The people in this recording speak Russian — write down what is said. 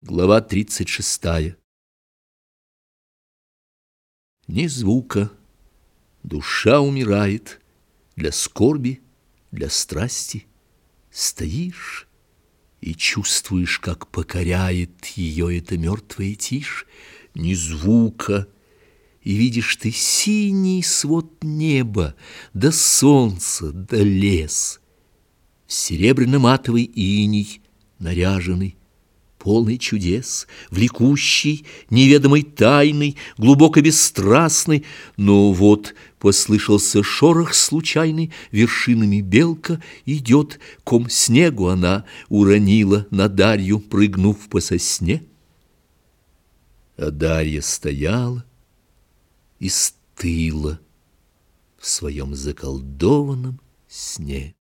Глава 36. Ни звука, душа умирает Для скорби, для страсти. Стоишь и чувствуешь, как покоряет Ее эта мертвая тишь. Ни звука, и видишь ты синий свод неба, Да солнце, да лес. Серебряно-матовый иней наряженный, полный чудес, влекущий, неведомой тайной, глубоко бесстрастный. Но вот послышался шорох случайный, вершинами белка идет, ком снегу она уронила на Дарью, прыгнув по сосне. А Дарья стояла и стыла в своем заколдованном сне.